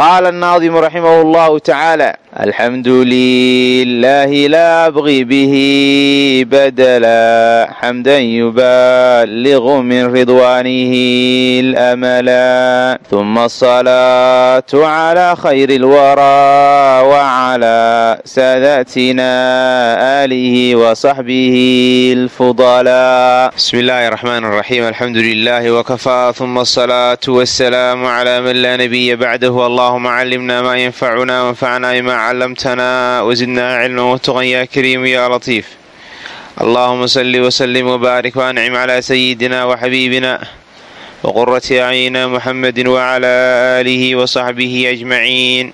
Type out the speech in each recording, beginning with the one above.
qaala annaadimu raximahu allahu tacaala alxamdu lilaahi laa abqi bihi badala xamdan yuballiqu min ridwaanihi lamala huma asalaatu calaa khayri lwaraa wacalaa saadatina aalihi wasaxbihi alfudalaa bismi illaahi raxmaan raxiim alxamdu lilaahi wakafaa huma asalaatu wasalaamu calaa man laa nabiya bacdahu allahuma callimna maa yanfacuna wanfacna bima callamtana wazidna cilman watuqan ya kariimu ya latiif allahuma salli wslim wbaarik wancim cla sayidina wxabiibina wqurati acyina muxamedi wcla aalihi wasaxbihi ajmaciin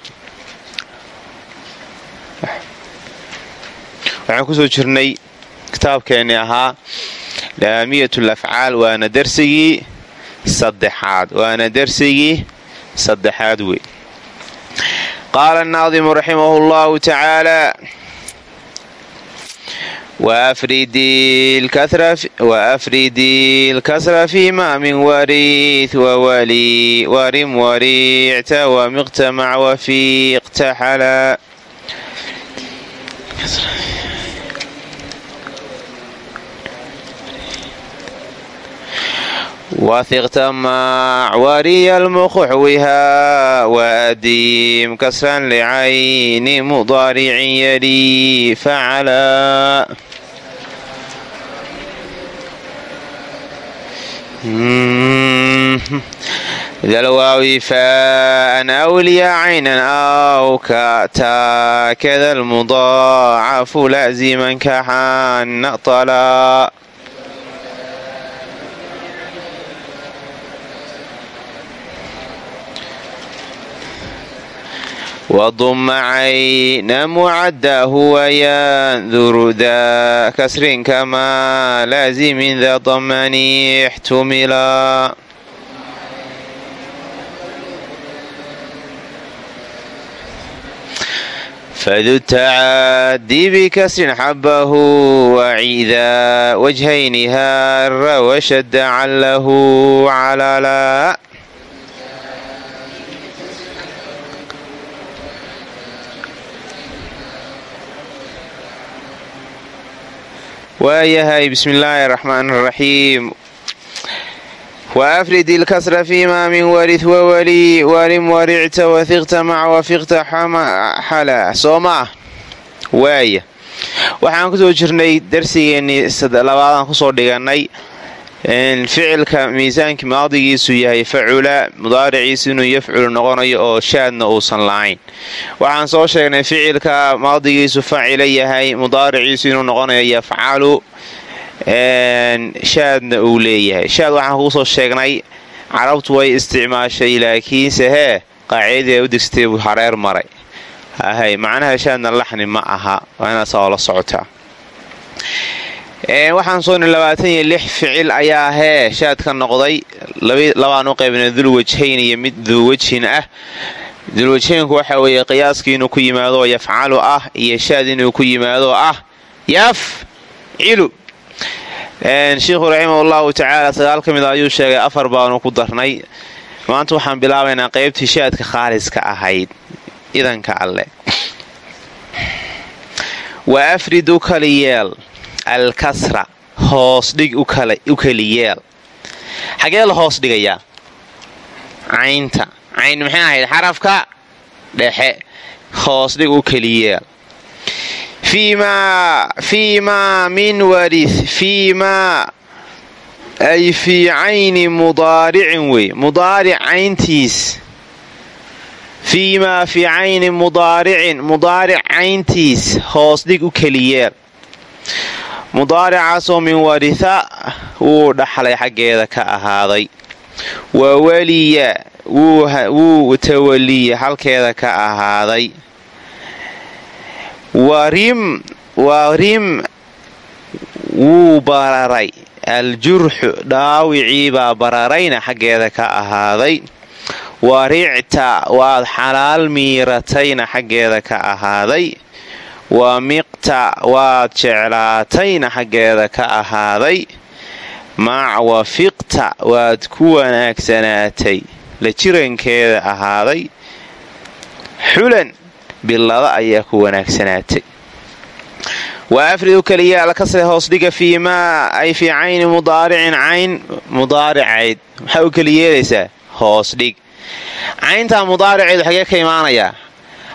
waxaan ku soo jirnay kitaabkeenni ahaa laamiyat lafcaal waana darsigii saddexaad waana darsigii saddexaad wey qaala annaadimu raximahu llahu tacaala waafridi lkasra fima min wariith wawali warim wariicta wamiqtamac wafiiqtaxala wahiqtamac wariya lmuqxwiha waadiim kasran licayni mudaaricin yali facala dalwaawi faaan awliya caynan aw kataa kada lmudaacafu laziman kaxaana طala waduma cayna mucadahu wayanduru daa kasrin kamaa laazimin da damani ixtumila fadu tacadi bikasrin xabahu wacida wajhayni haara washada calahu calala waayahay bismi illaahi raxmaan raxiim waafrid ilkasra fiima min warith wawali warim waricta wahiqta mac wafiqta xala soo maah waaya. Waxaan ku soo jirnay darsigeennii labaadaan ku soo dhigannay ficilka miisaankii maadigiisu yahay facula mudaariciisu inuu yafculu noqonayo oo shaadna uusan lahayn. Waxaan soo sheegnay ficilka maadigiisu facila yahay mudaariciisu inuu noqonayo yafcalu shaadna uu leeyahay. Shaad waxaan kuusoo sheegnay carabtu way isticmaashay laakiinse hee qaacidadii u degsatay buu hareer maray. Macnaha shaadna laxni ma aha waa inaad saa la socotaa waxaan sooni labaatan iyo lix ficil ayaa hee shaad ka noqday labaan u qaybna dulwajhayn iyo mid duwajhin ah. Dulwajhaynku waxa weeye qiyaaskii inuu ku yimaado yafcalu ah iyo shaad inuu ku yimaado ah yafcilu. Sheikhu raximah allahu tacaala sagaal ka mid a ayuu sheegay afar baanu ku darnay. Maanta waxaan bilaabaynaa qaybtii shaadka khaaliska ahayd idanka alle. Wa afrid u kali yeel alkasra hoos dhig u keli yeel. Xagee la hoos dhigayaa caynta. Cayn maxay ahayd? Xarafka dhexe. Hoos dhig u keli yeel. Fiimaa min warith fiimaa ay fii cayni mudaaricin wey. Mudaaric cayntiis. Fiimaa fii cayni mudaaricin. Mudaaric cayntiis. Hoos dhig u keliyeel mudaaricaasoo min waritha wuu dhaxlay xaggeeda ka ahaaday. Wa weliya wuu tawaliya halkeeda ka ahaaday. Warim wuu bararay. Aljurxu dhaawicii baa bararayna xaggeeda ka ahaaday. Waricta waad xalaal miiratayna xaggeeda ka ahaaday wa miqta waad jeclaatayna xaggeeda ka ahaaday. Mac wafiqta waad ku wanaagsanaatay la jirankeeda ahaaday. Xulan billada ayaa ku wanaagsanaatay wa afridu keliya alkasre hoos fii maa ay fii cayni mudaaricin cayn mudaaricayd. Maxaa u keli yeelaysaa hoos cayntaa mudaariceedu xagee ka imaanayaa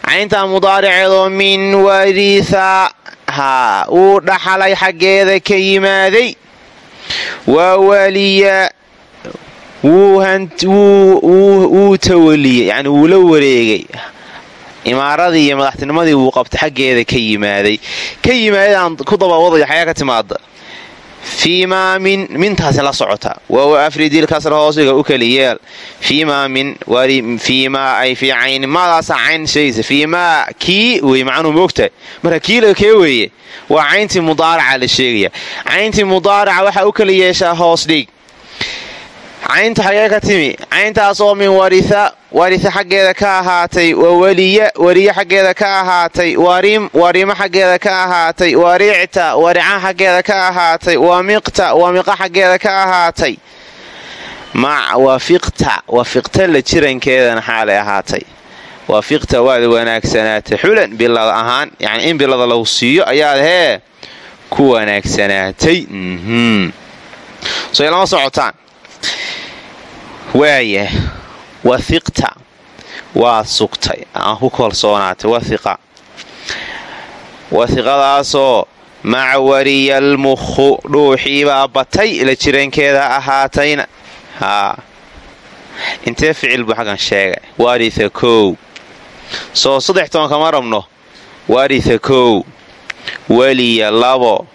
cayntaa mudaariceedoo min wariha haa wuu dhaxalay xaggeeda ka yimaaday. Waa waliya wuu tawaliyey yani wuu la wareegay. Imaaradii iyo madaxtinimadii wuu qabtay xaggeeda ka yimaaday. Ka yimaadaan ku dabawadaya xayaa ka timaada fiimaa min mintaasi la socota waa afridil kasra hoosiga u keli yeel fiimaa min fiimaa ay fii cayni maadaasaa cayn sheegaysa fiimaa kii wey macnuu moogtahay marka kiila kee weeye waa cayntii mudaaraca la sheegaya cayntii mudaaraca waxaa u keli yeeshaa hoos caynta xagee ka timi cayntaasoo min waria waria xaggeeda ka ahaatay wa weliya weliye xaggeeda ka ahaatay warim warimo xaggeeda ka ahaatay waricta warica xaggeeda ka ahaatay wamiqta wamiqa xaggeeda ka ahaatay wafiqta wafiqta la jirankeedana xaalay ahaatay wafiqta waad wanaagsanaatay xulan bilada ahaan yani in bilada lagu siiyo ayaad hee ku wanaagsanaatay so lama socotaan waaya wahiqta waa sugtay. Aan ku kalsoonaatay wahiqa wahiqadaasoo maca wariyalmukhu dhuuxiibaa batay la jirankeeda ahaatayna. Haa. Intee ficil buu xaggan sheegay? Waaritha kow soo saddex tobankama rabno? Waaritha kow weliya labo.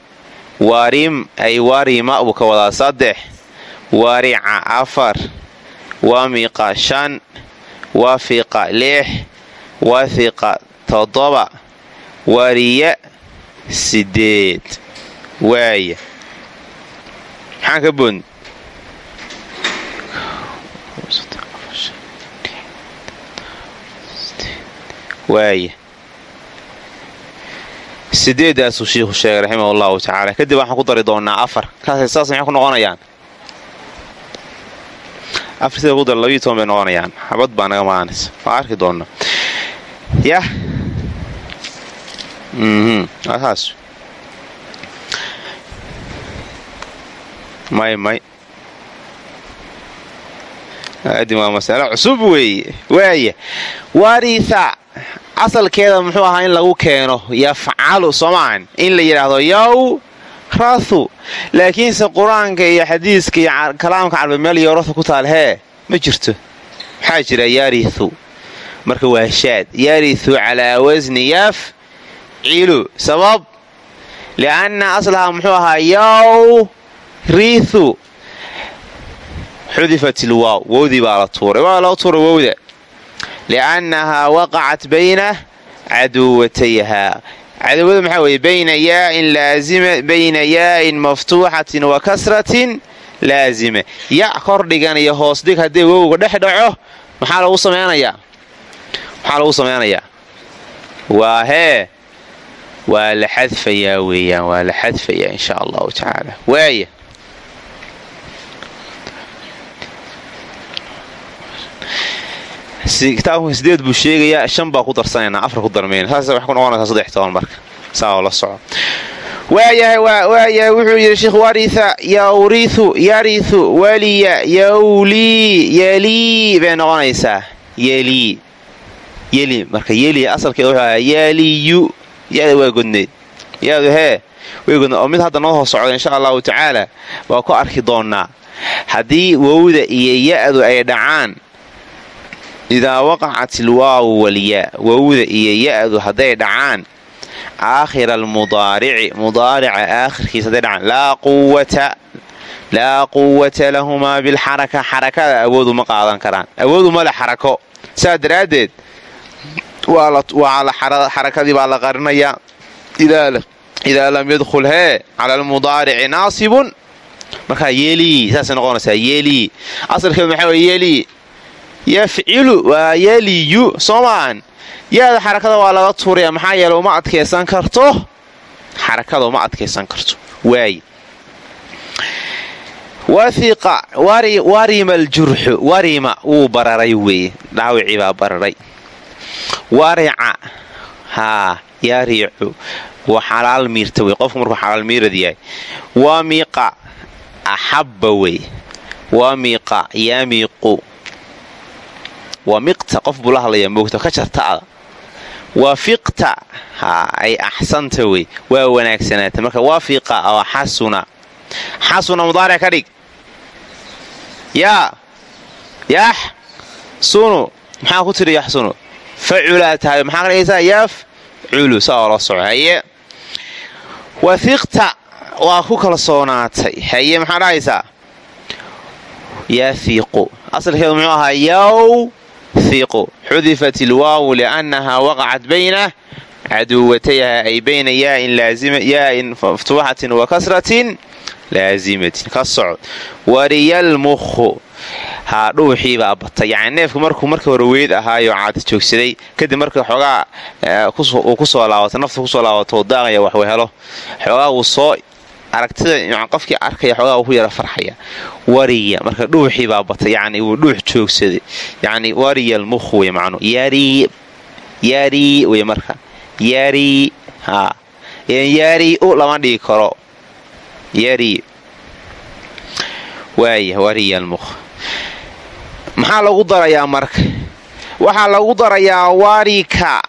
Warim ay warima buu ka wadaa saddex. Warica afar wamiqa shan wafiqa lix wahiqa toddoba wariya sideed. Waaya maxaan ka boodn waaya sideedaasuu shiikhu sheegay raximah allahu tacaala. Kadib waxaan ku dari doonaa afar. Saas ku noqonayaan afar sida ku dar labiyo toban bay noqonayaan xabad baa naga maanaysa waa arki doonaa yah saas may may aadin waa masalo cusub weeye waaya waritha asalkeeda muxuu ahaa in lagu keeno yafcalu soomaahan in la yidhaahdo yow rathu laakiinse qur'aanka iyo xadiiska iyo kalaamka carbe meel yorathu ku taal hee ma jirto. Maxaa jira? Yarithu marka waa shaad. Yarithu calaa wasni yafcilu sabab lianna aslaha muxuu ahaa yow rithu xudifat ilwaaw wowdii baa la tuuray. Waa loo tuuray wowda liannahaa waqacat bayna caduwatayhaa cadawada maxaa weeye bayna yaain laazima bayna yaa'in maftuuxatin wa kasratin laazima ya kordhigan iyo hoos dhig haddii wowga dhex dhaco maxaa lagu samaynayaa maxaa lagu samaynayaa waa hee waa la xadfayaa weeyaan waa la xadfayaa insha allahu tacaala waaya kitaabka sideed buu sheegayaa shan baa ku darsanaynaa afar ku darmayna saas wax ku noqonaysaa saddex toban marka saa oo la soco. Waayahay wuxuu yidhi sheekh waritha yawrithu yarithu waliya yawlii yelii bay noqonaysaa. Yelii yeli marka yeli asalkeeda wuxuu ahaa yaliyu yada waa godneed yaadu hee way godneed oo mid hadda noo hoos socda insha allahu tacaala waa ku arki doonnaa. Haddii wowda iyo ya-du ay dhacaan idaa waqacat ilwaawu walyaa wowda iyo ya-du hadday dhacaan aakhira almudaarici mudaarica aakhirkiisa hadday dhacaan laa quwata lahumaa bilxaraka xarakada awoodu ma qaadan karaan awoodu male xarako saa daraaddeed xarakadii baa la qarinayaa idaa lam yadkhul hee cala almudaarici naasibun markaa yelii saasay noqonaysaa yelii asalkeedu maxaa wey yelii yafcilu waa yeliyu soo maahan yaada xarakada waa laga tuuraya maxaa yeele uma adkaysan karto. Xarakada uma adkaysan karto. Waaye wathiqa warima aljurxu warima wuu bararay weeye dhaawicii baa bararay. Warica haa yariicu waa xalaal miirta wey qofku markuu xalaal miirad yahay wamiqa axabba wey wamiqa yamiqu wamiqta qof buu la hadlayaa moogta ka jarta'da wafiqta ay axsanta wey waa wanaagsanaata marka wafiqa oo xasuna. Xasuna mudaaric ka dhig. Yaa yax sunu maxaa ku tidhi yaxsunu faculaa tahay maxaa ka dhigaysaa yaf culu saa oo la soco haye wafiqta waa ku kalsoonaatay haye maxaa dhahaysaa? Yafiiqu asalkeedu muxuu ahaa yaw hiqu xudifat ilwaawu liannahaa waqacat bayna caduwatayha ay bayna yaain maftuuxatin wa kasratin laazimatin ka socod wariyalmukhu haa dhuuxii baa batay yacni neefku markuu marka hore weyd ahaayo caada joogsaday kadib marka xoogaa uu ku soo laabato nafta ku soo laabato daaqaya waxuu helo xoogaa uu soo aragtida qofkii arkaya xoogaa ku yara farxaya. Wariya marka dhuuxii baa batay yacni wuu dhuux joogsaday. Yacni wariya almukhu wey macnuu yari yari wey marka. Yari haa. Yari u lama dhigi karo. Yari waaya wariya almukh maxaa lagu darayaa marka? Waxaa lagu darayaa warika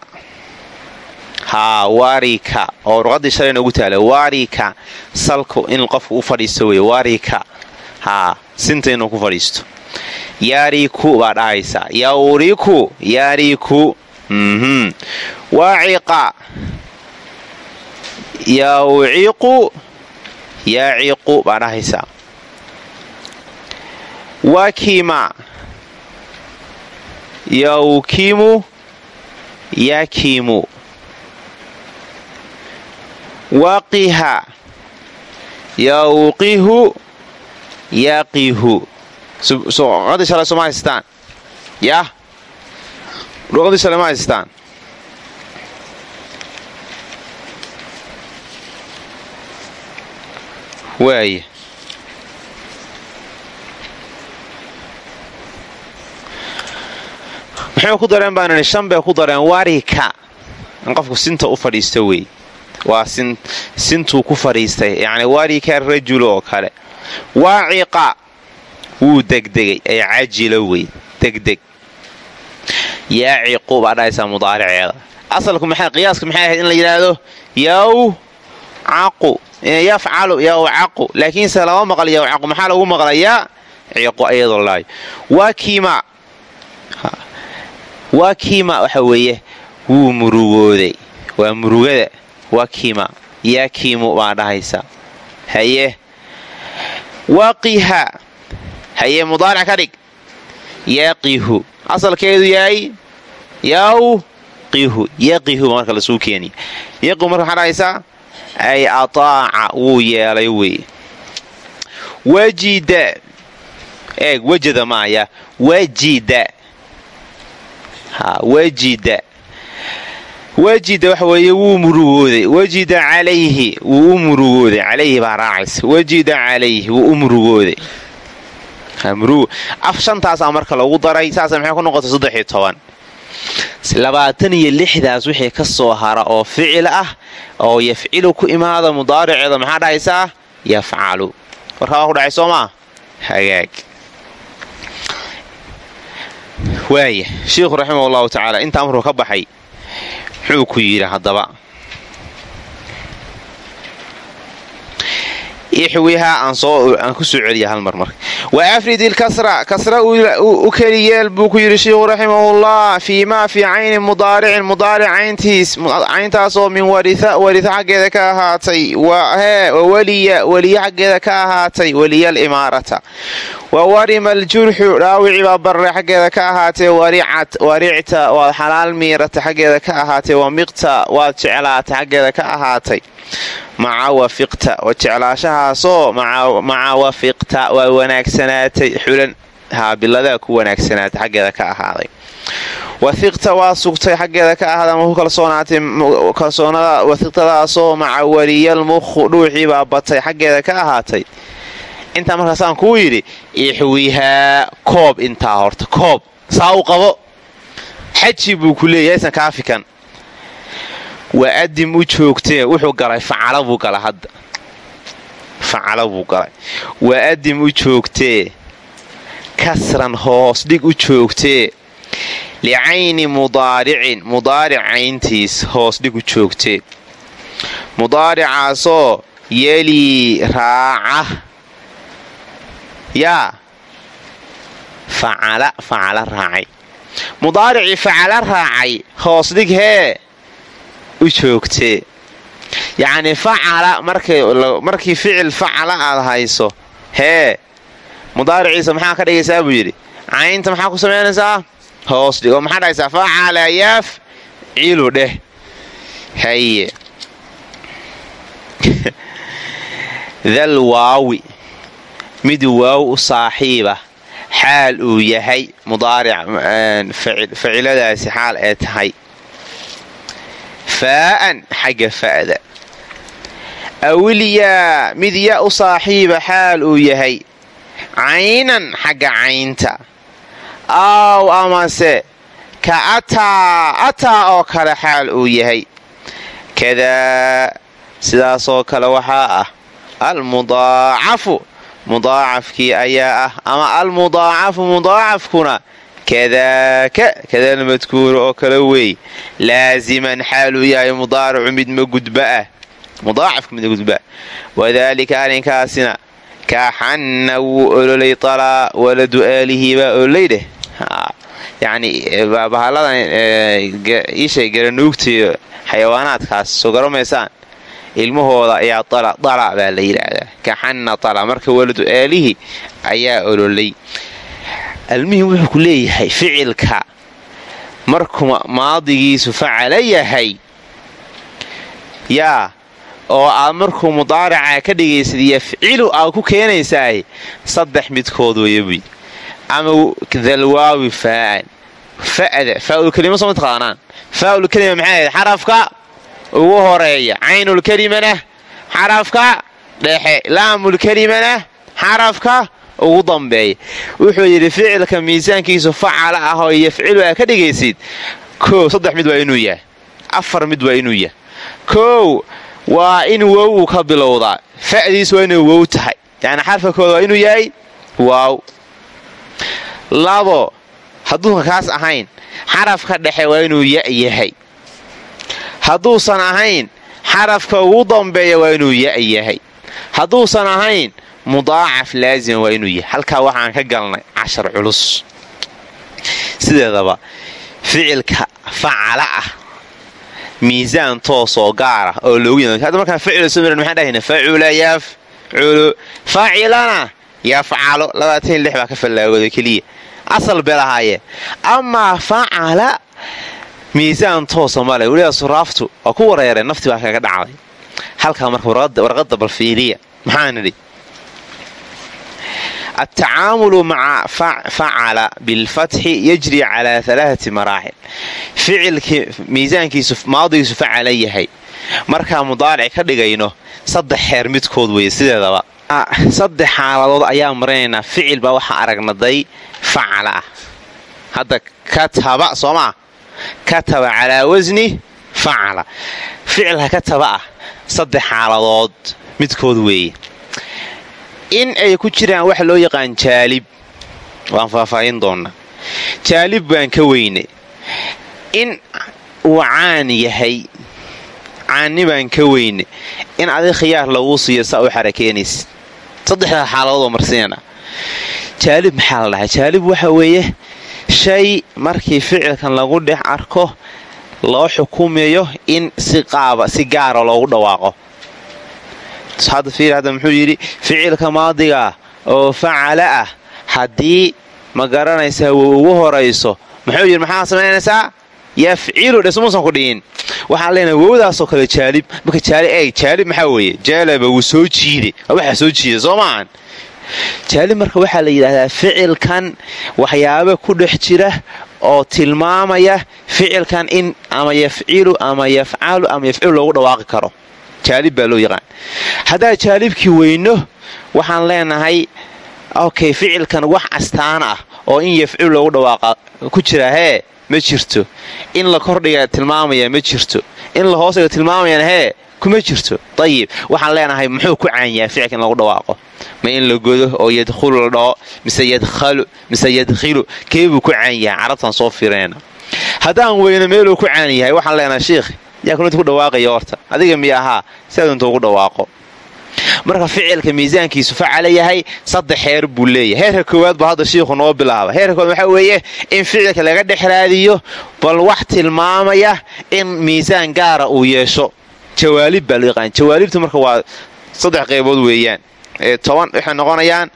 haa warika. Oo ruqadii shalay noogu taala warika. Salku in qofku u fadhiisto wey warika. Haa sinta inuu ku fadhiisto. Yariku baa dhahaysaa yawriku yariku waciqa yawciqu. Yaciqu baa dhahaysaa wakima yawkimu yakimu waqiha. Yawqihu. Yaqihu. Luqadii shalay soo ma haystaan? Yah luqadii shalay ma haystaan? Maxay ku dareen baan idhi shan bay ku dareen. Warika in qofku sinta u fadhiisto wey waa sintuu ku fadhiistay yacni warika rajul oo kale. Waaciqa wuu degdegay ay cajila wey degdeg. Yaaciqu baa dhahaysaa mudaariceeda asalku maxay qiyaaska maxay ahayd in la yidhaahdo? Yaw caqu yafcalu yawcaqu laakiinse lama maqal yawcaqu maxaa lagu maqlayaa ciqu ayadoo laayo waa kiima waa kiima waxa weeye wuu murugooday waa murugada waa kiima yaa kiimu baa dhahaysa. Haye. Waqiha. Haye mudaaric ka dhig. Yaqihu. Asalkeedu yahay yaw qihu yaqihu marka lasuu keeniya yaqihu marka maxaa dhahaysaa ay ataaca wuu yeelay wey. Wajida. Eeg wajada maaya. Wajida. Wajida wajida waxa weeye wuu murugooday. Wajida calayhi wuu u murugooday. Calayhi baa raacaysa wajida calayhi wuu u murugooday af shantaasaa marka lagu daray saasa maxay ku noqotay saddexiyo toban. Labaatan iyo lixdaas wixii ka soo hara oo ficil ah oo yafcilu ku imaada mudaariceeda maxaa dhahaysaa yafcalu. Warkaa waa ku dhacay soo maa hagaag. Waaya sheikhu raximah tacaala intaa markuu ka baxay muxuu ku yidhi haddaba ixwihaa aan ku soo celiya hal mar marka wa afrid ilkasra kasra u keli yeel buu ku yidhi sheikhu raximahullah fii maa fii caynin mudaaricin mudaaric cayntaasoo min warisa xaggeeda ka ahaatay. Hee waweliya weliye xaggeeda ka ahaatay weliya alimaarata wa warima aljurxu dhaawici baa barre xaggeeda ka ahaatee waricta waad xalaal miirata xaggeeda ka ahaatee wamiqta waad jeclaata xaggeeda ka ahaatay maca wafiqta wa jeclaashahaasoo maca wafiqta waa wanaagsanaatay xulan haabiladaa ku wanaagsanaatay xaggeeda ka ahaaday. Wahiqta waa sugtay xaggeeda ka ahaaday ama ku kalsoonaatay kalsoonada wahiqtadaasoo maca waliyal mukhu dhuuxii baa batay xaggeeda ka ahaatay. Intaa markaasaan kuu yidhi ixwihaa koob intaa horta koob saa u qabo. Xaji buu ku leeyahy aysan kaafikan waa adim u joogtee wuxuu galay facala buu gala hadda. Facala buu galay. Waa adim u joogtee kasran hoos dhig u joogtee licayni mudaaricin mudaaric cayntiis hoos dhig u joogtee mudaaricaasoo yelii raaca. Yaa facala facala raacay. Mudaaricii facala raacay hoos dhig hee u joogtee yacnii facala markii ficil facala aad hayso hee mudaariciisa maxaa ka dhigaysaa buu yidhi? Caynta maxaa ku samaynaysaa? Hoos dhig maxaa dhahaysaa facala yaaf cilu dheh. Haye dal waawi. Mid waaw u saaxiiba. Xaal uu yahay. Mudaaric ficiladaasi xaal ee tahay faa'an xagga fa'da. Awilyaa mid ya u saaxiiba xaal uu yahay caynan xagga caynta. Aaw amase ka ataa ataa oo kale xaal uu yahay. Kadaa sidaasoo kale waxaa ah almudaacafu. Mudaacafkii ayaa ah ama almudaacafu mudaacafkuna kadaaka kadal madkuura oo kale weey laasiman xaaluu yahay mudaaricu mid magudba ah mudaacafka mid magudba wadaalika arrinkaasina kaaxanna wuu ololay talaa waladu aalihi baa ololay dheh yacni bahalladan iishay garanuugtiyo xayawaanaadkaas soo garamaysaan ilmahooda ayaa dala baa la yidhaahdaa kaxanna dala marka waladu aalihi ayaa ololay almihim wuxuu ku leeyahay ficilka markuu maadigiisu facala yahay. Yaa oo aad markuu mudaaraca ka dhigaysid yafcilu aad ku keenaysaay saddex midkood weeye buy. Ama dalwaawi faa'an fa'da faaulkelima soo mataqaanaan faaulkelima maxay ahayd xarafka ugu horreeya caynulkelimana xarafka dhexe laamulkelimana xarafka ugu dambeeya wuxuu yidhi ficilka miisaankiisu facala ah oo yafcilu aa ka dhigaysid. Koow saddex mid waa inuu yahay. Afar mid waa inuu yahay. Koow waa in wow uu ka bilowdaa. Fa'diis waa inay wow tahay. Yacni xarfa kooda waa inuu yahay waaw labo hadduusan kaas ahayn xarafka dhexe waa inuu ya yahay. Hadduusan ahayn xarafka ugu dambeeya waa inuu ya yahay. Hadduusan ahayn mudaacaf laazima waa inuu yahay. Halkaa waxaan ka galnay cashar culus. Sideedaba ficilka facala ah miisaan toosoo gaara oo loogu hadda markaan maran maxaan dhahayna? Facula yafculu facilana yafcalo labaatan lix baa ka fallaagooda keliya. Asal bay lahaayeen amaa facala miisaan toosa male weliba suraaftu waa ku wareereen nafti baa kaga dhacday. Halkaa marka warqadda balfiiriya maxaa nidhi altacaamulu maca facala bilfatxi yajri calaa alaaati maraaxil ficilkii miisaankiisu maadigiisu facala yahay markaa mudaaric ka dhigayno saddex xeer midkood weeye sideedaba saddex xaaladood ayaa marinaynaa ficil baa waxaa aragnaday facala ah hadda kataba soo maa kataba calaa wasni facala ficilka kataba ah saddex xaaladood midkood weeye in ay ku jiraan waxa loo yaqaan jaalib. Waan faahfaahin doonnaa jaalib baan ka weynay. In uu caan yahay caanni baan ka weyne in adig khiyaar laguu siiyo saa u xarakeenaysid saddexdaa xaaladoodoo marsiinana jaalib maxaa la dhahaa? Jaalib waxa weeye shay markii ficilkan lagu dhex arko loo xukumayo in si qaaba si gaara loogu dhawaaqo hadda muxuu yidhi ficilka maadiga oo facala ah. Haddii ma garanaysaa wow ugu horayso muxuu yidhi maxaa samaynaysaa yafcilu dhismuusan ku dhihin. Waxaan leenahay wowdaasoo kale jaalib marka jaalib maxaa weeye? Jaalaba wuu soo jiiday. Waxaa soo jiida soo maahan jaalib marka waxaa la yidhaahdaa ficilkan waxyaaba ku dhex jira oo tilmaamaya ficilkan in ama yafcilu ama yafcalu ama yafcilu loogu dhawaaqi karo jaalib baa loo yaqaan. Haddaa jaalibkii weyno waxaan leenahay okay ficilkan wax astaan ah oo in yafcilu loogu dhawaaqa ku jira hee ma jirto. In la kordhiga tilmaamaya ma jirto. In la hoosdhiga tilmaamayana hee kuma jirto. Ayib waxaan leenahay muxuu ku caanyahay ficilka in lagu dhawaaqo? Ma in la godo oo yadkhulu la dhaho mise yadkhalu mise yadkhilu keebuu ku caan yahay carabtaan soo fiirinayna haddaan weyno meeluu ku caan yahay waxaan leenahay shiikh yaa kunta ku dhawaaqaya horta. Adiga miya ahaa siaad intuu ku dhawaaqo. Marka ficilka miisaankiisu facala yahay saddex heer buu leeyahay. Heerka koowaad baa hadda shiikhu noo bilaaba. Heerka koowaad waxaa weeye in ficilka laga dhex raadiyo bal wax tilmaamaya in miisaan gaara uu yeesho. Jawaalib baa loo yaqaan jawaalibtu marka waa saddex qaybood weeyaan. Toban waxay noqonayaan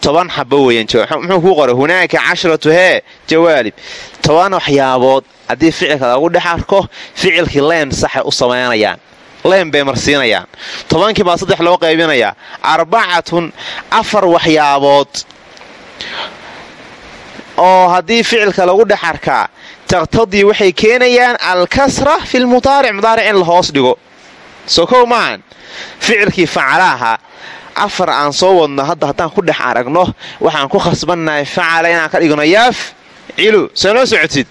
toban xabo weeyaan muxuu kuu qoray? Hunaaka cashratu hee jawaalib toban waxyaabood haddii ficilka lagu dhex arko ficilkii leen saxay u samaynayaan. Leen bay marsiinayaan. Tobankii baa saddex loo qaybinayaa. Arbacatun afar waxyaabood oo haddii ficilka lagu dhex arkaa taqtadii waxay keenayaan alkasra fi lmudaaric mudaaric in la hoos dhigo. Soo kow maahan. Ficilkii facala ahaa afar aan soo wadno hadda haddaan ku dhex aragno waxaan ku khasbannahay facala inaan ka dhigno yaaf cilu soo noo socotid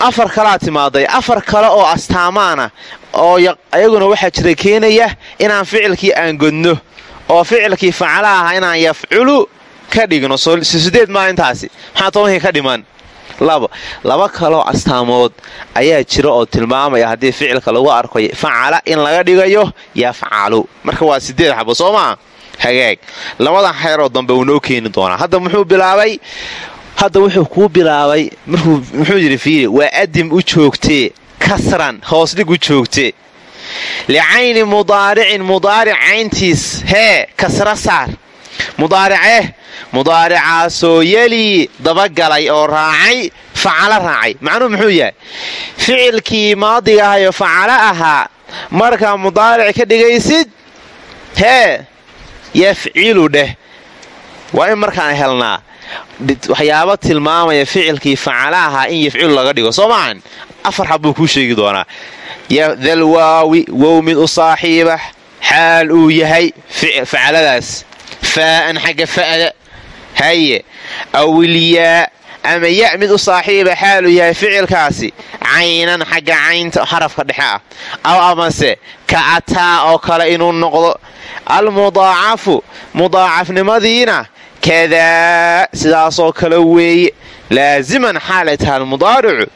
afar kalaa timaaday afar kale oo astaamaana oo ayaguna waxaa jira keenaya inaan ficilkii aan godno oo ficilkii facala ahaa inaan yafculu ka dhigno sideed maalintaasi maxaa tobankii ka dhiman laba kaloo astaamood ayaa jira oo tilmaamaya haddii ficilka lagu arko facala in laga dhigayo yafcalu marka waa sideed xabo soo maa hagaag labadan xeeroo dambe uu noo keeni doonaa. Hadda muxuu bilaabay? Hadda wuxuu kuu bilaabay muxuu yidhi fiiri waa adim u joogtee kasran hoosdhig u joogtee licayni mudaaricin mudaaric cayntiis hee kasra saar. Mudaariceh mudaaricaasoo yelii dabagalay oo raacay facalo raacay. Macnuhu muxuu yahay? Ficilkii maadiga ahayo facalo ahaa markaa mudaaric ka dhigaysid hee yafcilu dheh. Waa in markaan helnaa. Waxyaabo tilmaamaya ficilkii facala ahaa in yafcilu laga dhigo. Soo maahan afar xabbuu kuu sheegi doonaa. Dal waawi wow mid u saaxiiba xaal uu yahay facaladaas. Faa'an xagga fa'da haye awilyaa ama ya mid u saaxiiba xaaluu yahay ficilkaasi caynan xagga caynta xarafka dhexe ah. Aw amase ka ataa oo kale inuu noqdo almudaacafu mudaacafnimadiina kadaa sidaasoo kale weeye laasiman xaalay taha almudaaricu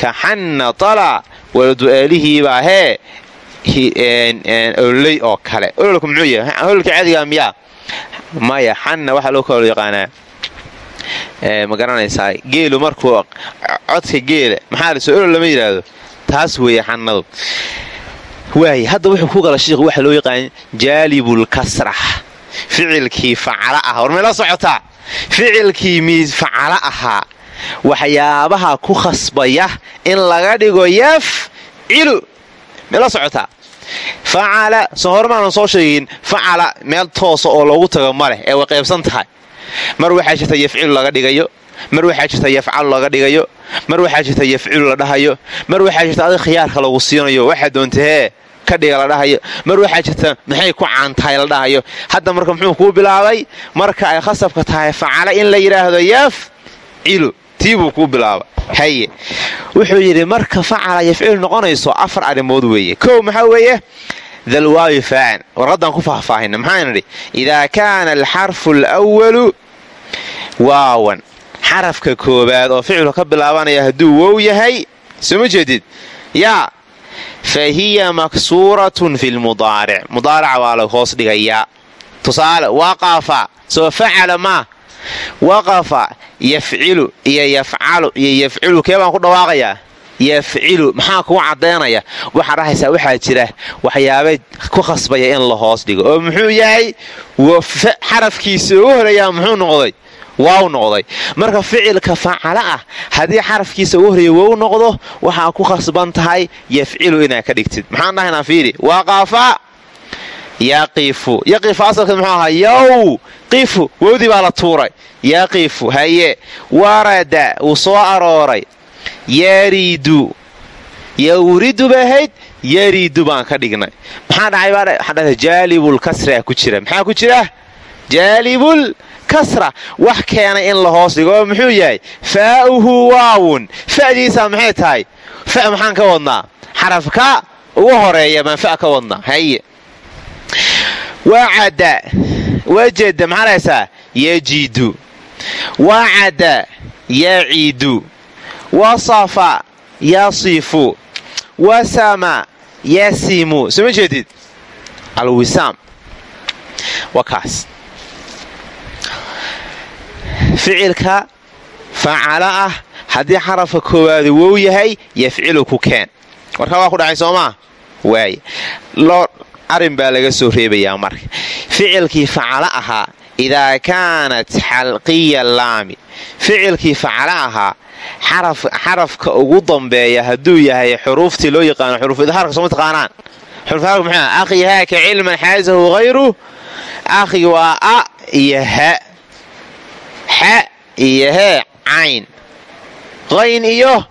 ka xanna tala waladu aalihiibaa hee ololey oo kale. Ololku muxuu yahay? Ololka caadigaa miyaa maya xanna waxaa loo kalo yaqaanaa ma garanaysaa geelu markuu codka geela maxaa la soo olol lama taas weeye xannadu waay hadda wuxuu ku gala shiikhu waxa loo yaqaan jaalibulkasrax ficilkii facala ah war mayla socotaa ficilkii mii facala ahaa. Waxyaabaha ku khasbaya in laga dhigo yaf cilu mayla socotaa facala hormaanan soo sheegin facala meel toosa oo loogu tago ma leh ee way qaybsan tahay. Mar waxaa jirta yafcilu laga dhigayo mar waxaa jirta yafcalu laga dhigayo mar waxaa jirta yafcilu la dhahayo mar waxaa jirta adig khiyaarka lagu siinayo waxaa doonta hee ka dhiga la dhahayo. Mar waxaa jirta maxay ku caantahay la dhahayo? Hadda marka muxuu kuu bilaabay marka ay khasabka tahay facala in la yidhaahdo yaf cilu tii buu kuu bilaaba haye wuxuu yidhi marka facala yafcilu noqonayso afar arrimood weeye. Kow maxaa weeye? Dalwaawi faa'an warqaddaan ku faahfaahina. Maxaan idhi idaa kaana alxarfu alwalu waawan. Xarafka koobaad oo ficilku ka bilaabanaya hadduu wow yahay soo jeedid? Yaa fa hiya maksuuratun fi lmudaaric. Mudaaraca waa la hoos dhigayaa. Tusaale waqafa soo facala maa waqafa yafcilu iyo yafcalu iyo yafcilu. Kee baan ku dhawaaqayaa yafcilu. Maxaa kuu caddaynaya waxaa dhahaysaa waxaa jira waxyaabay ku khasbaya in la hoos dhigo. Oo muxuu yahay? Xarafkiisa ugu horeeyaa muxuu noqday? Waaw noqday. Marka ficilka facala ah haddii xarafkiisa ugu horreeya wow noqdo waxaa ku khasban tahay yafcilu inaad ka dhigtid. Maxaan dhahaynaa fiiri? Waqafa yaqifu yaqifu asalkeed muxuu ahaa yow qifu wowdii baa la tuuray. Yaqifu haye warada wuu soo arooray. Yaridu yawridu bay ahayd yaridu baan ka dhignay. Maxaa dhacay jaalibul kasraa ku jira. Maxaa ku jira? Jaalibul kasra wax keenay in la hoos dhigo. Muxuu yahay? Faa'uhu waawun. Fa'diisa maxay tahay? Fa maxaan ka wadnaa? Xarafka ugu horreeya baan fa ka wadnaa. Haye wacada. Wajada maxaa lahaysaa yajidu wacada. Yaciidu. Wasafa. Yasifu wasama. Yasimu soo ma jeedid? Alwisaam waa kaas ficilka facala ah haddii xarafka koowaadi wow yahay yafcilu ku keen. Warkaa waa ku dhacay arrin baa laga soo reebayaa marka. Ficilkii facala ahaa idaa kaanat xalqiya laami. Ficilkii facala ahaa xarafka ugu dambeeya hadduu yahay xuruuftii loo yaqaano xuruuf idhaarka soo mataqaanaan xuruufidhaarka muxuu akhi haaka cilman xaasahu hayru akhi waa a iyo ha xa iyo hee cayn. Qayn iyo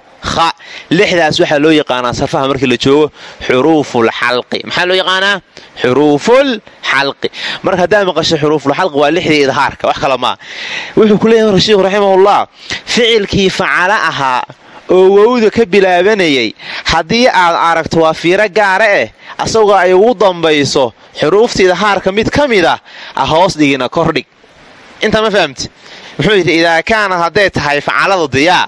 lixdaas waxaa loo yaqaanaa sarfaha markii la joogo xuruuful xalqi. Maxaa loo yaqaanaa? Xuruuful xalqi. Marka haddaa maqasho xuruuful waa lixdii idhaarka wax kale maa wuxuu ku leeyahay rashiikhu raximahullah ficilkii facala ahaa oo wowda ka bilaabanayay haddii aad aragto waa fiiro gaara eh asagoo ay ugu dambayso xuruufta idhaarka mid ka mid ah a hoos dhigina kordhig. Intaa ma fahamti muxuu yidhi idaa kaanad hadday tahay facalada diyaa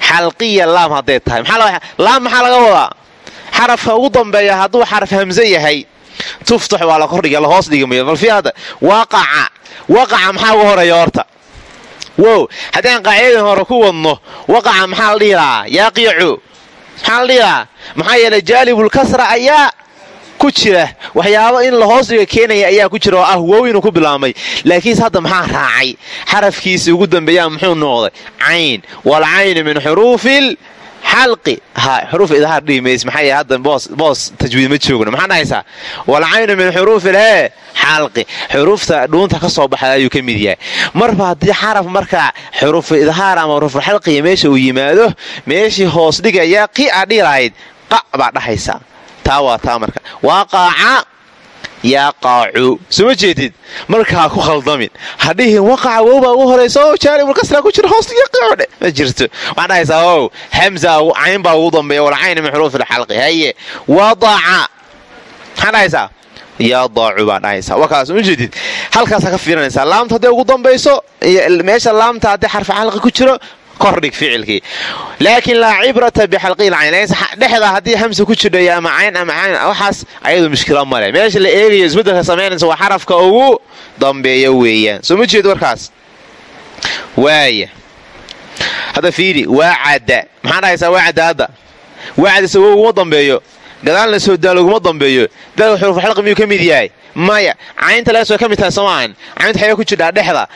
xalqiya laam hadday tahay. Laam maxaa laga wadaa? Xarafka ugu dambeeya hadduu xaraf hamse yahay tuftax waa la kordhiga la hoos dhigi mayo bal fii hadda waqaca. Waqaca maxaa uga horreeya horta? Wow haddaan qaacidadan hore ku wadno waqaca maxaa la dhihi lahaa? Yaaqiicu maxaa la dhihi lahaa? Maxaa yeelay jaalibulkasra ayaa ku jira. Waxyaabo in la hoos dhiga keenaya ayaa ku jira oo ah wow inuu ku bilaabmay. Laakiinse hadda maxaa raacay? Xarafkiisii ugu dambeeyaa muxuu noqday cayn. Walcaynu min xuruufil xalqi. Ha xuruuf idhaar dhihi mays hadda boos tajwiid ma joogno. Maxaa dhahaysaa? Walcaynu min xuruufil hee xalqi. Xuruufta dhuunta ka soo baxda ayuu ka mid yahay. Marba haddii xaraf markaa xuruuf idhaar ama xuruuful xalqiya meesha uu yimaado meeshii hoos dhigaya qi a dhihi lahayd. Qa baa dhahaysaa taa waa taa marka. Waaqaca yaaqaacu soo ma jeedid markaa ku khaldamin. Hadhihin waqaca wowbaa ugu horaysa oo jaalibulkasra ku jira hoosdhigaqiicodhe ma jirto. Waxaa dhahaysaa ow hamza cayn baa ugu dambeeya walcayna min xuruuf ilxalqi haye wadaca maxaa dhahaysaa yadacu baa dhahaysaa wakaas ma jeedid. Halkaasaa ka fiirinaysaa. Laamta hadday ugu dambayso meesha laamta haddii xarfa xalqi ku jiro kordhig ficilkii laakiin laa cibrata bixalqiil cayn. Dhexda haddii hamsa ku jidhayo ama cayn ama cayn waxaas ayadu mushkila male meesha la eegayo isbeddelka samaynaysa waa xarafka ugu dambeeya weeyaan. Soo ma jeedo warkaas? Waaya hadda fiiri waacada. Maxaa dhahaysaa waacada hadda? Waacadisa wo uguma dambeeyo. Gadaalna soo daa loguma dambeeyo. Dalka xalqi miyuu ka mid yahay? Maya caynta way ka mid tahay soomaahan caynta xayaa ku jidhaa dhexda.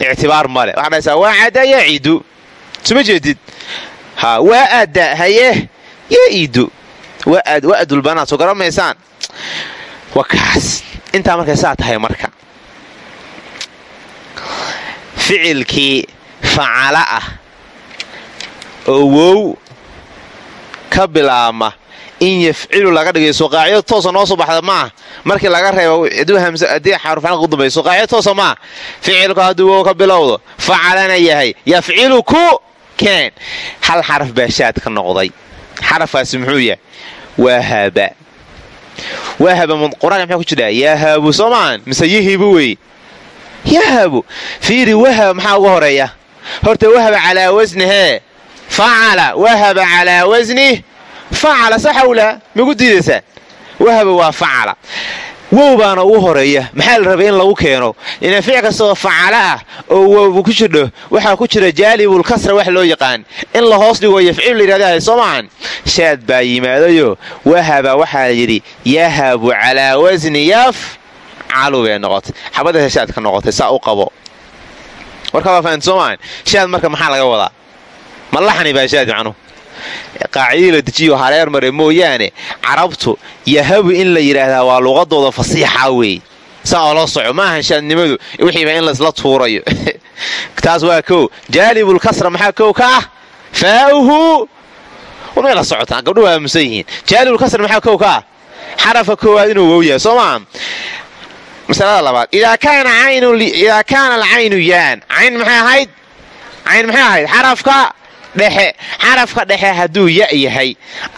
Ictibaar male waxaa dhahaysaa waacada yacidu suma jeedid? Waa aada haye yaa iidu waa adulbanaad soo garamaysaan waa kaas. Intaa markay saa tahay marka. Ficilkii facala ah oo wow ka bilaabma in yafcilu laga dhigay suqaacyo toosa noo soo baxda markii laga reebo haddii xarufxalq u dambayso suqaacyo toosa maaha ficilku hadduu wow ka bilowdo facalana yahay. Yafcilu keen. Hal xaraf baa shaad ka noqday. Xarafkaasi muxuu yahay waahaba waahaba qur'aanka maxaa ku jidhaa yaahabu soo maahan mise yihibu wey yahabu fiiri wahaba maxaa uga horreeya? Horta wahaba calaa wasni hee facala wahaba calaa wasni facala saxawla migu diidaysaan wahaba waa facala wow baana ugu horreeya. Maxaa la rabay in lagu keeno? Ina fic kastoo facala ah oo wowbu ku jirdho waxaa ku jira jaalibulkasra wax loo yaqaan. In la hoos dhigo yafciil layidhahda soo maahan shaad baa yimaadayo. Wahaba waxaa yidhi yahabu calaa wasni yafcalu bay noqotay. Xabadasa shaad ka noqotay saa u qabo. Warkaa waa fahamta soo maahan shaad marka maxaa laga wadaa? Ma laxni baa shaad macnuhu qaacidii la dejiyo hareer mare mooyaane carabtu yahabu in la yidhaahdaa waa luqadooda fasiixa weeye saa loo soco maahan shaadnimadu wixiiba in laysla tuurayo taas waa kow jaalibulkasra maxaa kow ka ah faauhu may la socotaan gabdhu waa aamusan yihiin jaalibulkasra maxaa kow ka ah xarafka koowaad inuu wow soo maaha masalada labaad idaa kaana alcaynu yaan cayn maxay ahayd cayn maxay ahayd xarafka dhexe. Xarafka dhexe hadduu ya yahay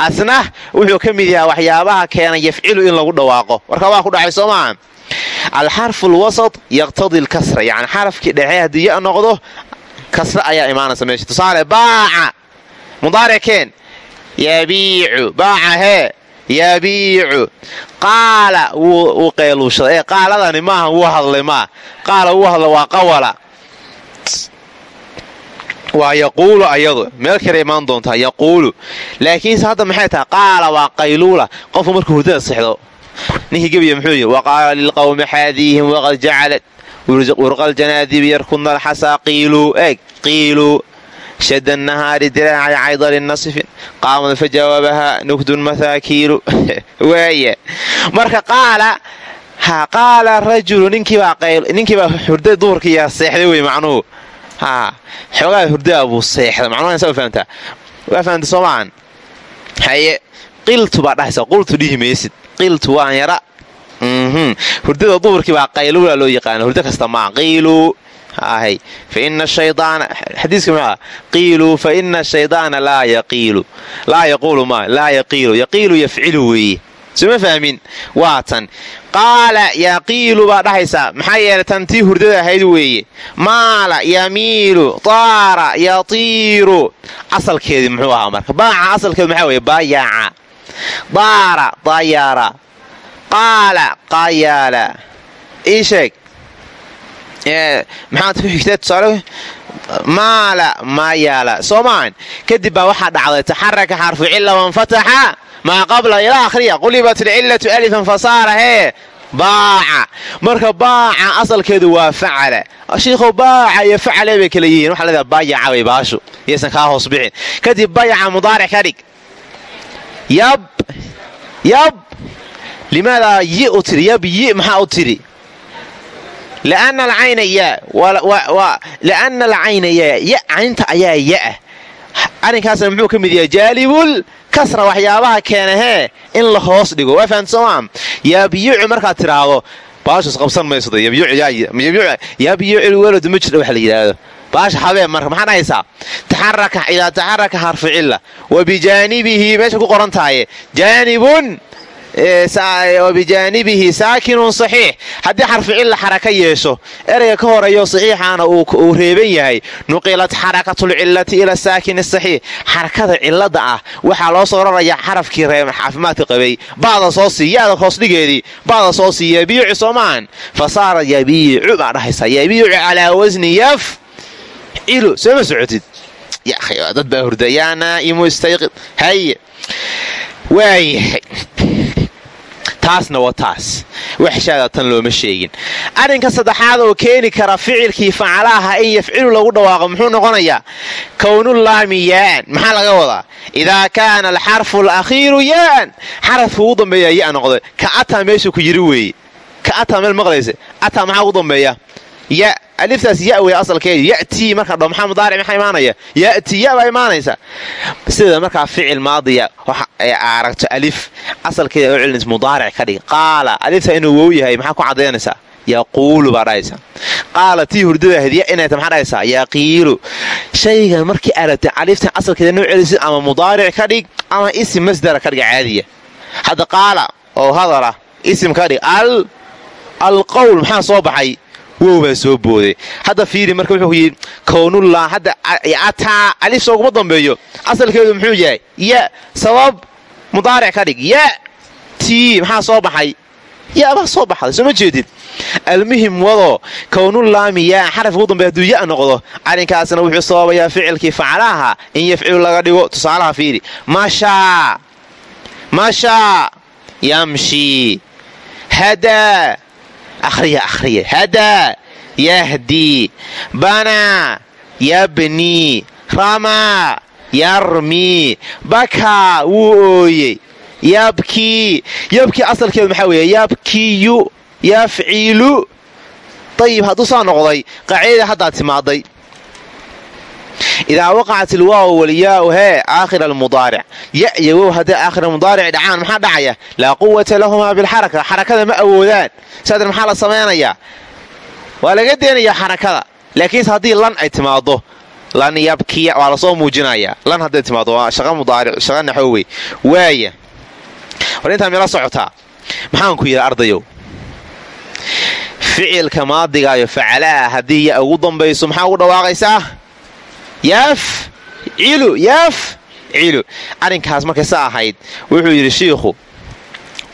asna wuxuu ka mid yahaa waxyaabaha keena yafcilu in lagu dhawaaqo. Warka waa ku dhacay soo maaha alxarfu lwasat yaqtadi lkasra yani xarafkii dhexe haddii ya noqdo kasra ayaa imaanaysa meesha. Tusaale baaca. Mudaarikeen yabiicu. Baaca hee yabiicu. Qaala wuu qeyluushaday ee qaaladani maaha wuu hadlay maa. Qaala wuu hadla waa qawala waa yaquulu ayadu meel kale imaan doontaa yaquulu laakiinse hadda maxay tahay? Qaala waa qayluula. Qofku markuu hurdada sexdo ninkii gebiya muxuu yidhi waqaala lilqawmi xaadiihim waqad jacalat urqal janaadibi yarkudna alxasaa qiiluu eeg qiiluu shada nahaari diraaca caydari nasifin qaamad fajawaabaha nugdun mathaakiilu waaya marka qaala ha qaala rajulu ninkiibaa hurda duhurkiiyaa seexday wey macnuhu ha xoogaa hurdaa buu seexda fahamtaa waa fahamta soo maahan haye qiltu baa dhahaysa qultu dhihi maysid. Qiltu waan yara. Hurdada duhurkii baa qayluula loo yaqaana hurdo kasta maa qiiluu hay faina shayaana xadiiska maa qiiluu fa ina shaydaana laa yaqiilu. Laa yaquulu ma laa yaqiilu. Yaqiilu yafcilu weeye soma fahmin? Waa tan. Qaala yaqiilu baa dhahaysaa maxaa yeelay tan tii hurdada ahayd weeye. Maala yamiilu taara yatiiru. Asalkeedii muxuu ahaa marka. Baaca asalkeedu maxaa weye bayaca daara dayaara qaala qayaala ii sheeg. Maxaad ku xigtee tusaale? Maala maayaala. Soo maahan kadib baa waxaa dhacday taxaraka xarfu cilla wanfataxa maa qabla ilaa akhriya qulibat ilcillatu alifan fasaara hee baaca marka baaca asalkeedu waa facala shiikhow baaca iyo facale bay kala yihiin waxa leedaha bayaca way baashu yaysan kaa hoos bixin kadib bayaca mudaaric ka dhig yab yab limaadaa yi u tiri yab yi maxaa u tiri lianna alcayna yaa lianna alcayna yaa ya caynta ayaa ya-ah arrinkaasna muxuu ka mid yahay jaalibul kasra waxyaabaha keena hee in la hoos dhigo. Waa fahamta soomaa yaabiyicu markaad tidhaahdo baashus qabsan mayso yabiyicu weladu ma jirta wax la yidhaahdo. Baasha habee marka maxaa dhahaysaa taxaraka idaa taxaraka harfu cilla. Wa bijaanibihi meesha ku qoran tahaye jaanibun bijaanibihi saakinun saxiix. Haddii xarfu cilla xaraka yeesho ereyga ka horeeyo saxiixaana uu reeban yahay. Nuqilat xarakatulcillati ila saakini saxiix. Xarakada cillada ah waxaa loo soo rarayaa xarafkii reeban caafimaadka qabay. Bada soo sii yaada hoosdhigeedii bada soo sii yabiicu soomaan. Fa saara yabiicu baa dhahaysaa yabiicu calaa wasni yaf cilu. Sooma socotid? Dad baa hurda yaa naa'imu istayqid waayahay taasna waa taas. Waxshaada tan looma sheegin. Arrinka saddexaad oo keeni kara ficilkii facalaha in yafcilu lagu dhawaaqo muxuu noqonayaa? Kownullaami yaan maxaa laga wadaa? Idaa kaana alxarfu alakhiiru yaan. Xarafka ugu dambeeya ya noqday. Ka ataa meesha ku yiri weeye ka ataa meel maqlaysa ataa maxaa ugu dambeeya ya aliftaas ya wey asalkeedu yatii markaa dho maxaa mudaaric maxaa imaanaya? Yati ya baa imaanaysa. Sida markaa ficil maadiya aragto alif asalkeeda oo celinaysa mudaaric ka dhig. Qaala alifta inuu wow yahay maxaa ku cadaynaysaa yaquulu baa dhahaysa. Qaala tii hurdada hadiya inay ta maxaa dhahaysaa yaqiilu. Markii aragtay aliftan asalkeeda noo celisid ama mudaaric ka dhig ama isim masdara ka dhiga caadiya. Hadda qaala oo hadala isim ka dhig alqowl maxaa soo baxay wow baa soo booday hadda fiiri marka wuxuu yidhi kownullah hadda ataa alif sooguma dambeeyo. Asalkeedu muxuu yahay ya sabab mudaaric ka dhig. Ya tii maxaa soo baxay? Ya baa soo baxday soo ma jeedid. Almuhim wado kownullaami yaa xarafka ugu dambeya hadduu ya noqdo arrinkaasna wuxuu sababayaa ficilkii facalaha in yafcilu laga dhigo. Tusaalaha fiiri mashaa mashaa yamshi hadaa akhriya akhriya hadaa yahdii banaa yabnii ramaa yarmii bakaa wuu ooyey yabkii yabkii asalkeedu maxaa weeye yabkiyu yafcilu dayib hadduu saa noqday qaacidada haddaad timaaday idaa waqacat ilwaaw walyaau hee aakhira almudaaric ya iyo wow hadday aakhir mudaaric dhacaan maxaa dhacaya laa quwata lahumaa bilxaraka xarakada ma awoodaan saadar maxaa la samaynayaa waa laga deenayaa xarakada laakiinse haddii lan ay timaado lan yabkiya waa la soo muujinayaa lan hadday timaado waa shaqa mudaaric shaqa naxowey waaya war intaa meela socotaa maxaan ku yidhi ardayow ficilka maadigaayo facalaha haddii yaaf cilu yaaf cilu arrinkaas markay sa ahayd wuxuu yidhi shiikhu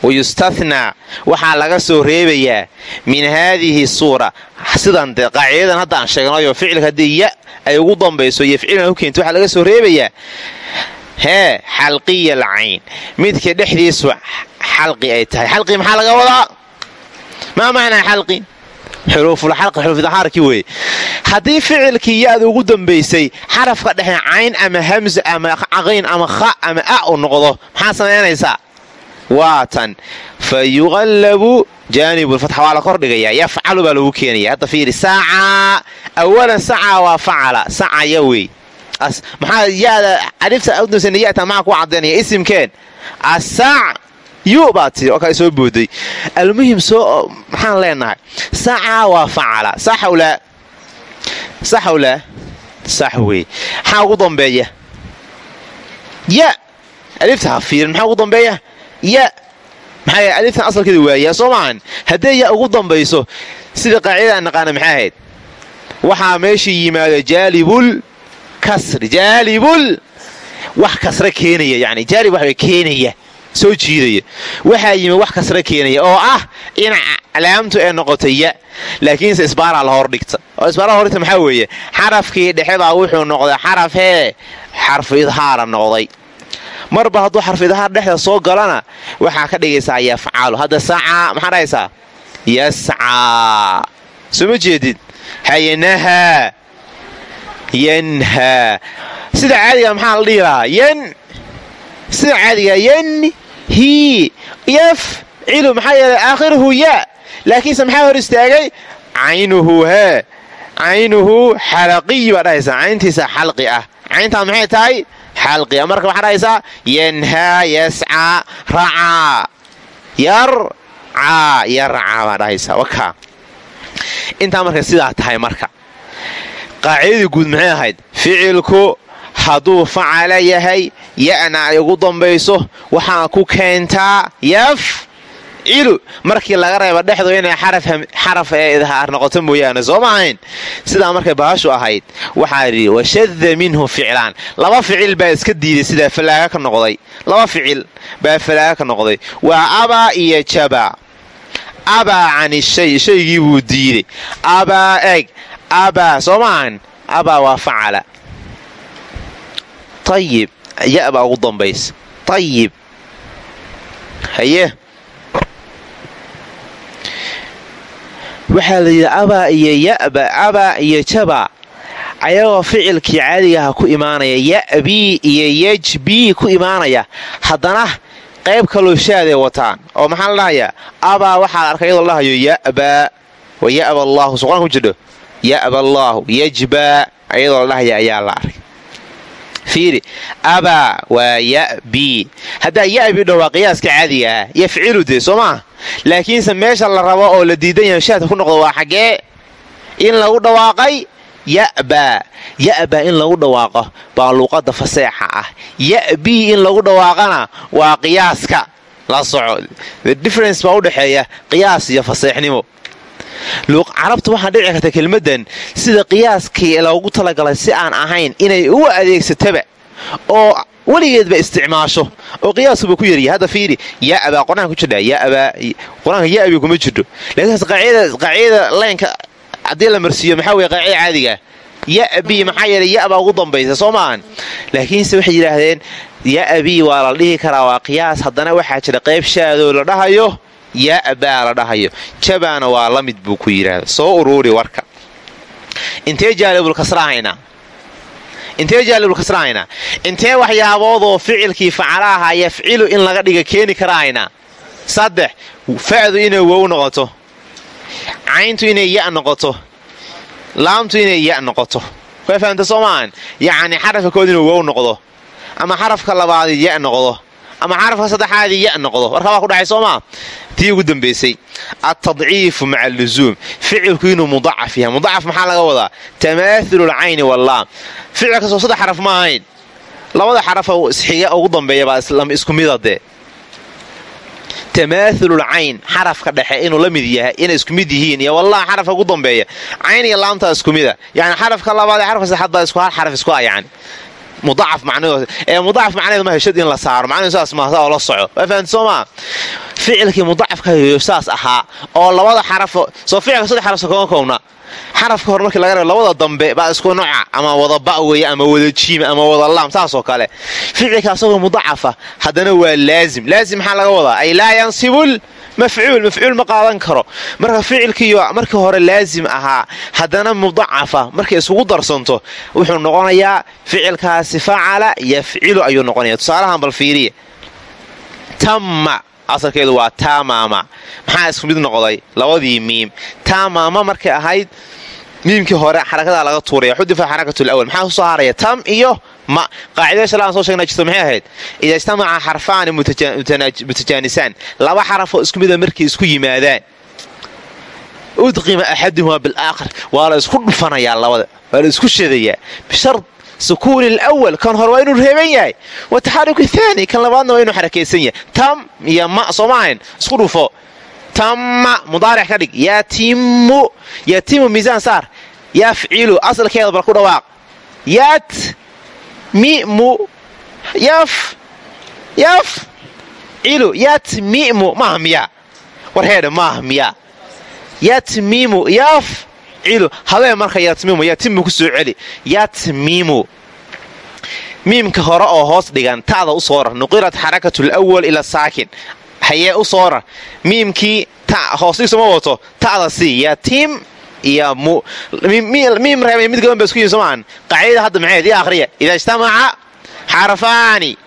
wayustathnaa waxaa laga soo reebayaa min haadihi suura. Sidan dee qaacidadan hadda aan sheegnayo ficilka haddii ya ay ugu dambayso iyo ficilkan ku keento waxaa laga soo reebayaa hee xalqiya alcayn. Midka dhexdiisu xalqi ay tahay. Xalqi maxaa laga wadaa? Maa macnaa xalqi haddii ficilkii ya-da ugu dambaysay xarafka dhexe cayn ama hamsa ama cayn ama kha ama a u noqdo maxaa samaynaysaa waa tan. Fa yuqallabu jaanibulfatxa waa la kordhigayaa yafcalu baa lagu keenaya hadda fiiri saaca awalan saca waa facala sacaya wey maxaa yada alifta udamsana yata ku cadaynaya isimkeen asaac yu baa tiri oo kale soo booday almuhim soo maxaan leenahay? Saca waa facala saxawlaa saxawlaa sax wey maxaa ugu dambeeya? Ya alifta ha fiirin maxaa ugu dambeeya? Ya maxaa aliftan asalkeeda waayaa soo maahan haddee ya ugu dambayso sida qaacidada naqaana maxay ahayd? Waxaa meesha yimaada jaalibul kasri jaalibul wax kasra keenaya yani jaalib wax keenaya soo jiidaya. Waxaa yimi wax kasra keenaya oo ah in calaamtu ay noqoto ya laakiinse isbaaraa la hordhigta oo isbaara la hordhigta maxaa weeye? Xarafkii dhexebaa wuxuu noqday xaraf hee xarfu idhaara noqday. Marba hadduu xarfu idhaar dhexda soo galana waxaa ka dhigaysaa yafcalu hadda sacaa maxaa dhahaysaa? Yascaa soo ma jeedid haynahaa yanhaa sida caadiga maxaa la dhihi lahaa? Yan. Sida caadiga yan hii yaf cilu maxaa yeelay aakhiruhu ya. Laakiinse maxaa hor istaagay? Caynuhu hee caynuhu xalaqiyi baa dhahaysaa cayntiisa xalqi ah. Cayntaa maxay tahay? Xalqi ah. Marka waxaa dhahaysaa yanhaa yascaa racaa yarcaa yarcaa baa dhahaysaa wakaa intaa marka sidaa tahay marka. Qaacidadii guud hadduu facala yahay ya'na ay ugu dambayso waxaa ku keentaa yaf cilu markii laga reeba dhexdu inay xaraf ee idhaar noqoto mooyaane soo ma sidaa markay bahashu ahayd waxaa yidhi washada minhu ficlaan. Laba ficil baa iska diiday sidaa falaaga ka noqday. Laba ficil baa falaaga ka noqday. Waa abaa iyo jabaa abaa cani shay shaygii buu diiday. Abaa eg. Abaa soo maahan abaa waa facala ayib ya baa ugu dambaysa ayib haye waxaa la yidhi abaa iyo yaba abaa iyo jaba ayagoo ficilkii caadigaha ku imaanaya yabii iyo yajbii ku imaanaya haddana qayb kaloo shaaday wataan oo maxaa la dhahayaa abaa waxaa la arkay iyadoo la dhahayo yabaa wa yaba allaahu so quraan ku jidho yaba allaahu yajbaa iyadoo la dhahaya ayaa la arkay fiiri abaa waa yabii haddaa yabii dho waa qiyaaska caadiga ah yafcilu dee soo maaha laakiinse meesha la rabo oo la diidan yahay shaadka ku noqdo waa xaggee? In lagu dhawaaqay yabaa yabaa in lagu dhawaaqo baa luuqadda faseexa ah. Yabii in lagu dhawaaqana waa qiyaaska. La soco difference baa udhexeeya qiyaas iyo faseexnimo carabta waxaa dhici karta kelmaddan sida qiyaaskii loogu talagalay si aan ahayn inay u adeegsataba oo weligeedba isticmaasho oo qiyaaskuba ku yarya hadda fiiri yabaa qur'aanka ku jirdha yabaa qur'aanka yabi kuma jirto laakiinse qaacidada laynka haddii la marsiiyo maxaa weye qaacida caadiga yabii maxaa yeelay yabaa ugu dambaysa soo maahan laakiinse waxay yidhaahdeen yabii waa la dhihi karaa waa qiyaas haddana waxaa jira qayb shaadoo la dhahayo yabaa la dhahayo. Jabaana waa la mid buu ku yidhaahda soo uruuri warka. Intee jaalibulkasrahaynaa intee waxyaaboodoo ficilkii facala ahaa yafcilu in laga dhiga keeni karahaynaa saddex fa'du inay wow noqoto. Cayntu inay ya noqoto. Laamtu inay ya noqoto. Waa fahamta soo maahan yacni xarafka kood inuu wow noqdo. Ama xarafka labaadi ya noqdo ama xarafka saddexaadii ya noqdo. Warka baa ku dhacay soo maa tii ugu dambaysay altadciifu maca aluzuum ficilku inuu mudacaf yahay. Mudacaf maxaa laga wadaa? Tamaahulu lcayni wallaam ficil kastoo saddex xaraf ma ahayn. Labada xarafa isxiga ugu dambeeya baa isku mida dee tamaahulul cayn xarafka dhexe inuu la mid yahay inay isku mid yihiin iyo wallah xarafka ugu dambeeya. Cayn iyo laamtaa isku mida yani xarafka labaad ee xarafka saxaad baa isku hal xaraf isku ah yani mudacaf macnahood ee mudacaf macnaheedu ma heshad in la saaro macnaheedu saas ma saa oo la soco waa fahamta soo maa ficilkii mudacafka saas ahaa oo labada xarafo soo ficilka saddex xaraf sakoma koobna xarafka hore markii laga reebo labada dambe baa isku nooca ama wada ba weeye ama wada jiim ama wada laam saasoo kale ficilka asagoo mudacafa haddana waa laazim laazim maxaa laga wadaa ay laa yansibul mafcuul mafcuul ma qaadan karo marka ficilkiiyo markii hore laazim ahaa haddana mudacafa markay isugu darsanto wuxuu noqonayaa ficilkaasi facala yafcilu ayuu noqonaya tusaalahan bal fiiriya tamma asalkeedu waa taamaama maxaa isku mid noqday labadii miim taamaama markay ahayd miimkii hore xarakadaa laga tuuraya xudifa xarakatul awal maxaa ku soo haraya tam iyo ma qaacidada shalaan soo sheegna jirto maxay ahayd? Ida ijtamaca xarfaani mutajaanisaan laba xarafoo isku mida markay isku yimaadaan. Udqima axaduhumaa bilaakhar waa la isku dhufanayaa labada. Waa la isku shadayaa bishar sukuuni lwal kan hore waa inuu reeban yahay. Wa taxaruku thaani. Kan labaadna waa inuu xarakaysan yahay. Tam iyo ma soo maahayn isku dhufo. Tamma mudaaric ka dhig. Yatimu yatimu miisaan saar. Yafcilu asalkeeda bal ku dhawaaq. Yat mimu yaf yaf cilu yatmimu maaha miyaa war heedha maaha miyaa yatmimu yaf habeen marka yatmimu yatimu ku soo celi. Yatmimu miimka hore oo hoos dhigan ta'da u soo rar. Nuqirat xarakatu lwal ila saakin. Hayee u soo rar. Miimkii hoosdhigsoma wato ta'da sii yatim iyo miim reebay mid gaban ba isku yihiin somaan qaacidada hadda maxayd ii akhriya ida ijtamaca xarfaani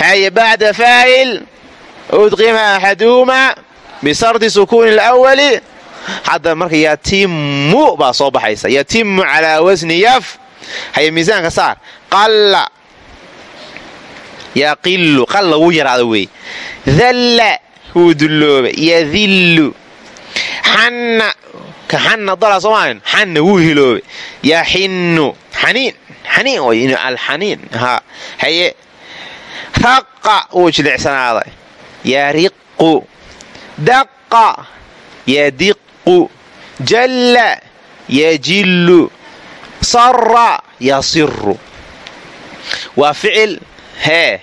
haye bacda faa'il udqima axaduhuma bisardi sukuuni lwali hadda marka yatimu baa soo baxaysa yatimu calaa wasni yaf. Haye miisaanka saar qalla yaqilu qalla wuu yaraada wey dalla wuu dulloobay yadillu xanna ka xanna dala soomaahan xanna wuu hiloobay. Yaxinnu xaniin. Xaniin alxaniin haa haye. Raqa wuu jilicsanaaday. Yariqu daqa. Yadiqu jalla. Yajillu sara yasiru waa ficil hee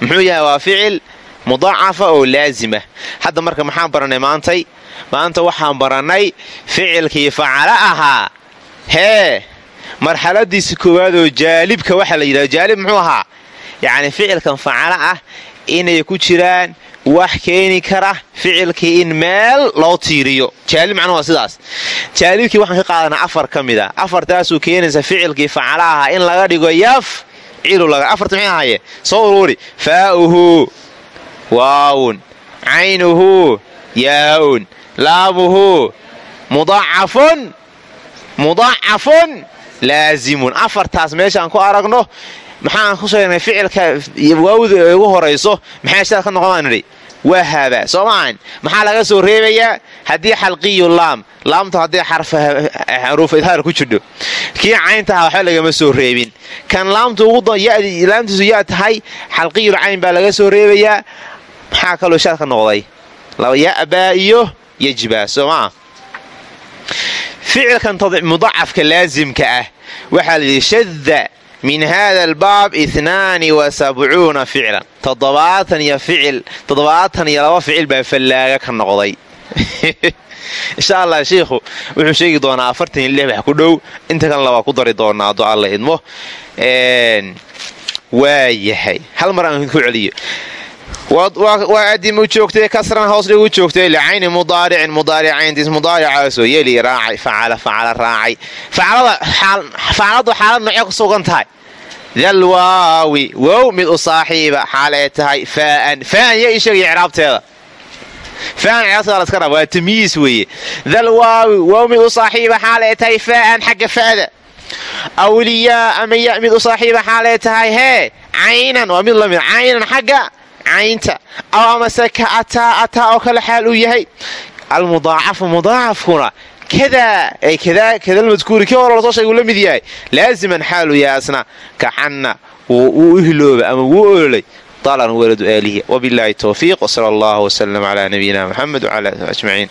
muxuu yahay waa ficil mudacafa oo laazima. Hadda marka maxaan barannay maantay maanta waxaan barannay ficilkii facalo ahaa. Hee marxaladiisa koowaad oo jaalibka waxaa la yidhahda jaalib muxuu ahaa? Yacni ficilkan facalo ah inay ku jiraan wax keeni kara ficilkii in meel loo tiiriyo. Jaalib macnuhu waa sidaas. Jaalibkii waxaan ka qaadanaa afar ka mid a afartaasuu keenaysa ficilkii facalo ahaa in laga dhigo yaf afarta maxay ahaaye soo uruuri faa'uhu waawun. Caynuhu yaa'un laamuhu mudacafun mudacafun laazimun. Afartaas meeshaan ku aragno maxaan ku sheegnay ficilka waawda ugu horayso maxay sidaas ka noqonaa nidhi? Wahaba soo maahan maxaa laga soo reebayaa haddii xalqiyu laam laamtu haddii xaruuf idhaar ku jirdho kii cayntaha waxba lagama soo reebin. Kan laamtiisu yaa tahay xalqiyul cayn baa laga soo reebayaa maxaa kaloo shaad ka noqday? Yabaa iyo yajbaa soo maa ficilkan mudacafka laasimka ah waxaa layidhi shada min hada albaab inaani wa sabcuuna ficlan toddobaatan iyo ficil toddobaatan iyo laba ficil baa fallaaga ka noqday insha allah shiikhu wuxuu sheegi doonaa afartan iyo wax ku dhow inta kalena waa ku dari doonaa hadduu alla idmo waa yahay hal mar aan ku celiyo waa adim u joogtay kasran hoos dhig u joogtay licayni mudaaricin mudaaricayntiis mudaaricaasoo yeli raacay facala facala raacay. Facaladu xaalad noocee ku sugan tahay? Dal waawi wow mid u saaxiiba xaalee tahay faa'an faa'an ya ii sheegaya laska raba waa tamyiis weeye. Dal waawi wow mid u saaxiiba xaalee tahay faa'an xagga fa'da awliyaa ama ya mid u saaxiiba xaalee tahay hee caynan waa mid la mid caynan xagga caynta aw amase ka ataa ataa oo kale xaal uu yahay. Almudaacafu mudaacafkuna kadalmadkuuri kii hore la soo sheegay uu la mid yahay. Laaziman xaalu yahay asna kaxanna wuu ihlooba ama wuu oolay dalan waladu aalihi. Wabilaahi towfiiq wsala allahu wslm calaa nabiyina muxamed wcala ajmaciin